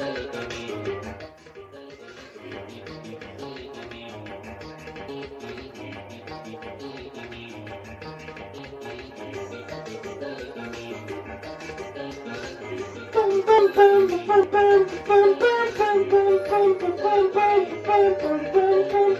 Pump, pump, pump, pump, pump, pump, pump, pump, pump, pump, pump, pump, pump, pump, pump, pump,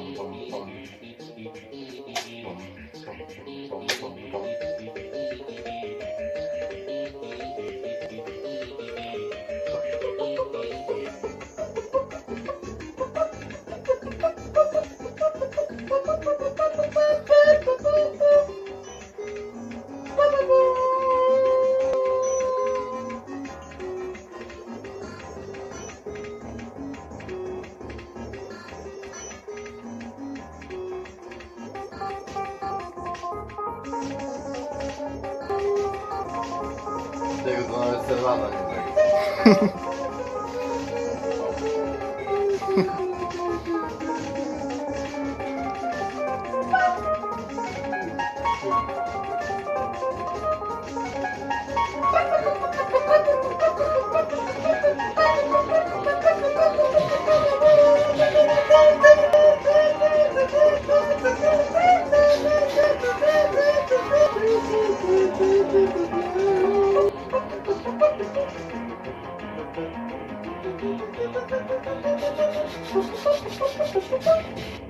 放松放松。tego zwane serwana Thank you.